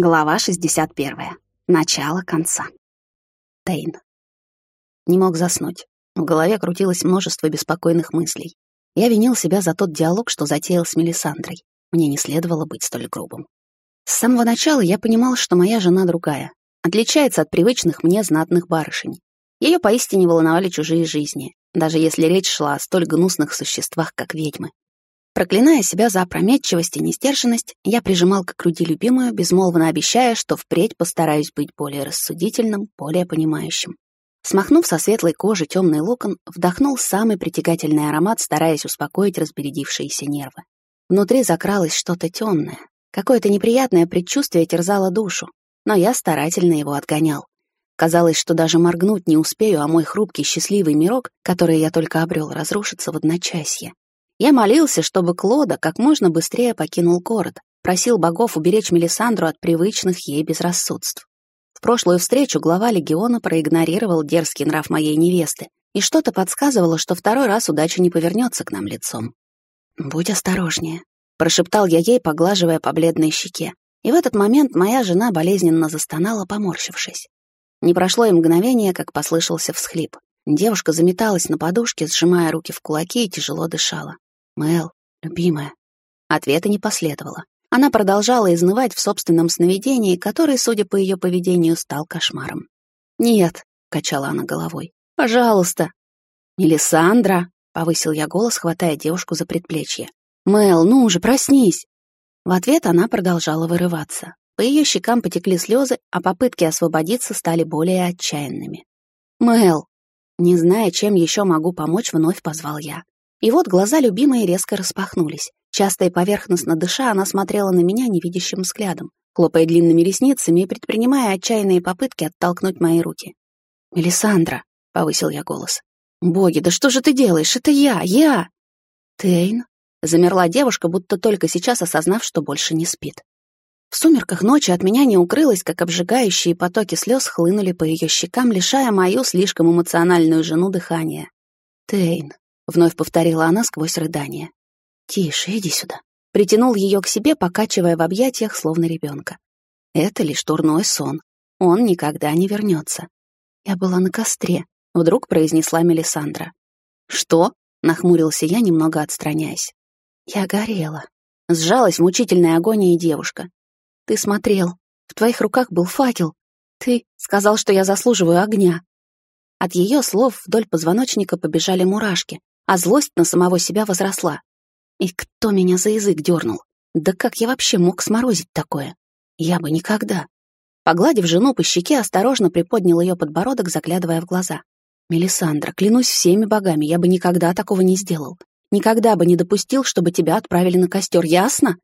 Глава 61. Начало конца. Тейн. Не мог заснуть. В голове крутилось множество беспокойных мыслей. Я винил себя за тот диалог, что затеял с Мелисандрой. Мне не следовало быть столь грубым. С самого начала я понимал, что моя жена другая, отличается от привычных мне знатных барышень. Ее поистине волновали чужие жизни, даже если речь шла о столь гнусных существах, как ведьмы. Проклиная себя за опрометчивость и нестерженность, я прижимал к груди любимую, безмолвно обещая, что впредь постараюсь быть более рассудительным, более понимающим. Смахнув со светлой кожи темный локон, вдохнул самый притягательный аромат, стараясь успокоить разбередившиеся нервы. Внутри закралось что-то темное. Какое-то неприятное предчувствие терзало душу, но я старательно его отгонял. Казалось, что даже моргнуть не успею, а мой хрупкий счастливый мирок, который я только обрел, разрушится в одночасье. Я молился, чтобы Клода как можно быстрее покинул город, просил богов уберечь Мелисандру от привычных ей безрассудств. В прошлую встречу глава легиона проигнорировал дерзкий нрав моей невесты, и что-то подсказывало, что второй раз удача не повернется к нам лицом. «Будь осторожнее», — прошептал я ей, поглаживая по бледной щеке. И в этот момент моя жена болезненно застонала, поморщившись. Не прошло и мгновение, как послышался всхлип. Девушка заметалась на подушке, сжимая руки в кулаки и тяжело дышала. «Мэл, любимая». Ответа не последовало. Она продолжала изнывать в собственном сновидении, которое, судя по ее поведению, стал кошмаром. «Нет», — качала она головой, — «пожалуйста». «Мелисандра», — повысил я голос, хватая девушку за предплечье. «Мэл, ну уже проснись!» В ответ она продолжала вырываться. По ее щекам потекли слезы, а попытки освободиться стали более отчаянными. «Мэл!» Не зная, чем еще могу помочь, вновь позвал я. И вот глаза любимой резко распахнулись. Часто и поверхностно дыша, она смотрела на меня невидящим взглядом, хлопая длинными ресницами и предпринимая отчаянные попытки оттолкнуть мои руки. «Мелисандра», — повысил я голос. «Боги, да что же ты делаешь? Это я, я!» «Тейн?» — замерла девушка, будто только сейчас осознав, что больше не спит. В сумерках ночи от меня не укрылось, как обжигающие потоки слез хлынули по ее щекам, лишая мою слишком эмоциональную жену дыхания. «Тейн», Вновь повторила она сквозь рыдание. «Тише, иди сюда». Притянул ее к себе, покачивая в объятиях, словно ребенка. Это лишь турной сон. Он никогда не вернется. Я была на костре, вдруг произнесла Мелисандра. «Что?» — нахмурился я, немного отстраняясь. «Я горела». Сжалась в мучительной агонии девушка. «Ты смотрел. В твоих руках был факел. Ты сказал, что я заслуживаю огня». От ее слов вдоль позвоночника побежали мурашки, а злость на самого себя возросла. И кто меня за язык дернул? Да как я вообще мог сморозить такое? Я бы никогда. Погладив жену по щеке, осторожно приподнял ее подбородок, заглядывая в глаза. «Мелисандра, клянусь всеми богами, я бы никогда такого не сделал. Никогда бы не допустил, чтобы тебя отправили на костер, ясно?»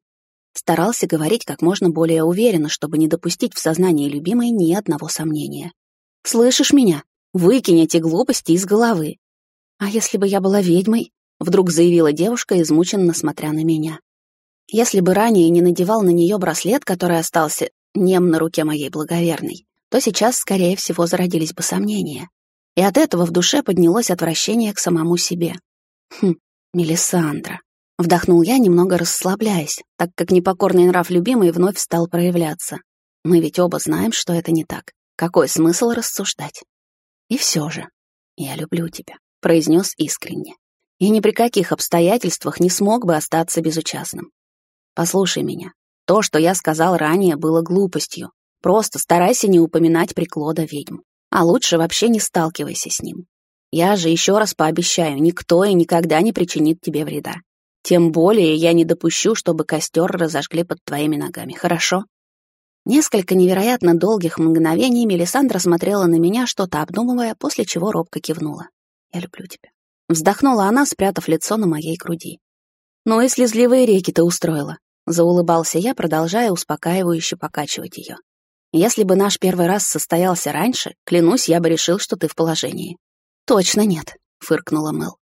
Старался говорить как можно более уверенно, чтобы не допустить в сознании любимой ни одного сомнения. «Слышишь меня? Выкинь эти глупости из головы. «А если бы я была ведьмой?» — вдруг заявила девушка, измученно смотря на меня. Если бы ранее не надевал на нее браслет, который остался нем на руке моей благоверной, то сейчас, скорее всего, зародились бы сомнения. И от этого в душе поднялось отвращение к самому себе. Хм, Мелисандра. Вдохнул я, немного расслабляясь, так как непокорный нрав любимой вновь стал проявляться. Мы ведь оба знаем, что это не так. Какой смысл рассуждать? И все же, я люблю тебя произнес искренне. Я ни при каких обстоятельствах не смог бы остаться безучастным. Послушай меня. То, что я сказал ранее, было глупостью. Просто старайся не упоминать приклода ведьм. А лучше вообще не сталкивайся с ним. Я же еще раз пообещаю, никто и никогда не причинит тебе вреда. Тем более я не допущу, чтобы костер разожгли под твоими ногами, хорошо? Несколько невероятно долгих мгновений Мелисандра смотрела на меня, что-то обдумывая, после чего робко кивнула. Я люблю тебя. Вздохнула она, спрятав лицо на моей груди. Ну и слезливые реки ты устроила. Заулыбался я, продолжая успокаивающе покачивать ее. Если бы наш первый раз состоялся раньше, клянусь, я бы решил, что ты в положении. Точно нет, фыркнула Мэл.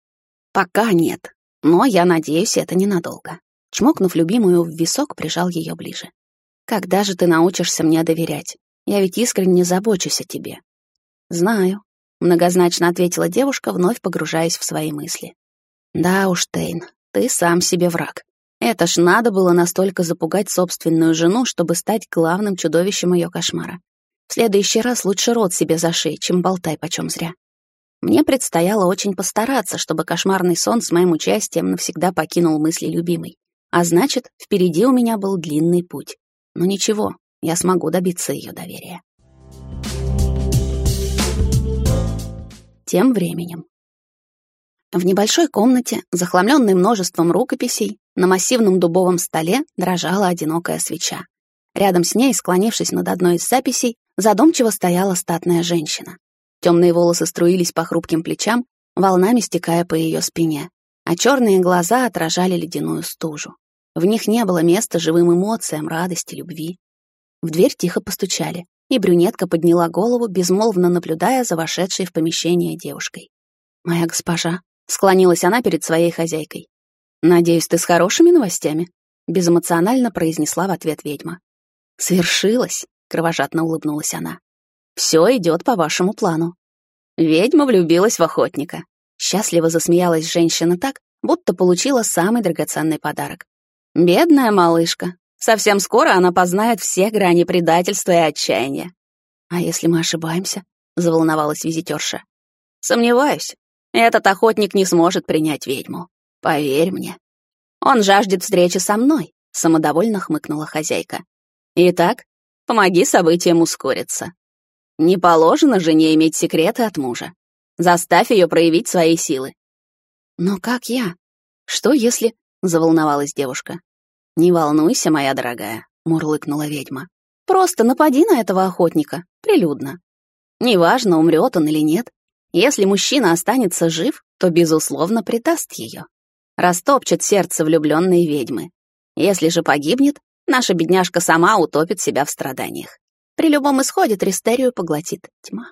Пока нет, но я надеюсь, это ненадолго. Чмокнув любимую в висок, прижал ее ближе. Когда же ты научишься мне доверять? Я ведь искренне забочусь о тебе. Знаю, Многозначно ответила девушка, вновь погружаясь в свои мысли. «Да уж, Тейн, ты сам себе враг. Это ж надо было настолько запугать собственную жену, чтобы стать главным чудовищем ее кошмара. В следующий раз лучше рот себе зашей, чем болтай почем зря. Мне предстояло очень постараться, чтобы кошмарный сон с моим участием навсегда покинул мысли любимой. А значит, впереди у меня был длинный путь. Но ничего, я смогу добиться ее доверия. Тем временем. В небольшой комнате, захламленной множеством рукописей, на массивном дубовом столе дрожала одинокая свеча. Рядом с ней, склонившись над одной из записей, задумчиво стояла статная женщина. Темные волосы струились по хрупким плечам, волнами стекая по ее спине, а черные глаза отражали ледяную стужу. В них не было места живым эмоциям, радости, любви. В дверь тихо постучали, и брюнетка подняла голову, безмолвно наблюдая за вошедшей в помещение девушкой. «Моя госпожа», — склонилась она перед своей хозяйкой. «Надеюсь, ты с хорошими новостями?» — безэмоционально произнесла в ответ ведьма. «Свершилось!» — кровожадно улыбнулась она. «Все идет по вашему плану». Ведьма влюбилась в охотника. Счастливо засмеялась женщина так, будто получила самый драгоценный подарок. «Бедная малышка. Совсем скоро она познает все грани предательства и отчаяния». «А если мы ошибаемся?» — заволновалась визитерша. «Сомневаюсь. Этот охотник не сможет принять ведьму. Поверь мне. Он жаждет встречи со мной, самодовольно хмыкнула хозяйка. Итак, помоги событиям ускориться. Не положено жене иметь секреты от мужа. Заставь ее проявить свои силы. Но как я? Что если... Заволновалась девушка. Не волнуйся, моя дорогая, мурлыкнула ведьма. Просто напади на этого охотника, прилюдно. Неважно, умрет он или нет. Если мужчина останется жив, то, безусловно, предаст ее растопчет сердце влюбленной ведьмы. Если же погибнет, наша бедняжка сама утопит себя в страданиях. При любом исходе Тристерию поглотит тьма.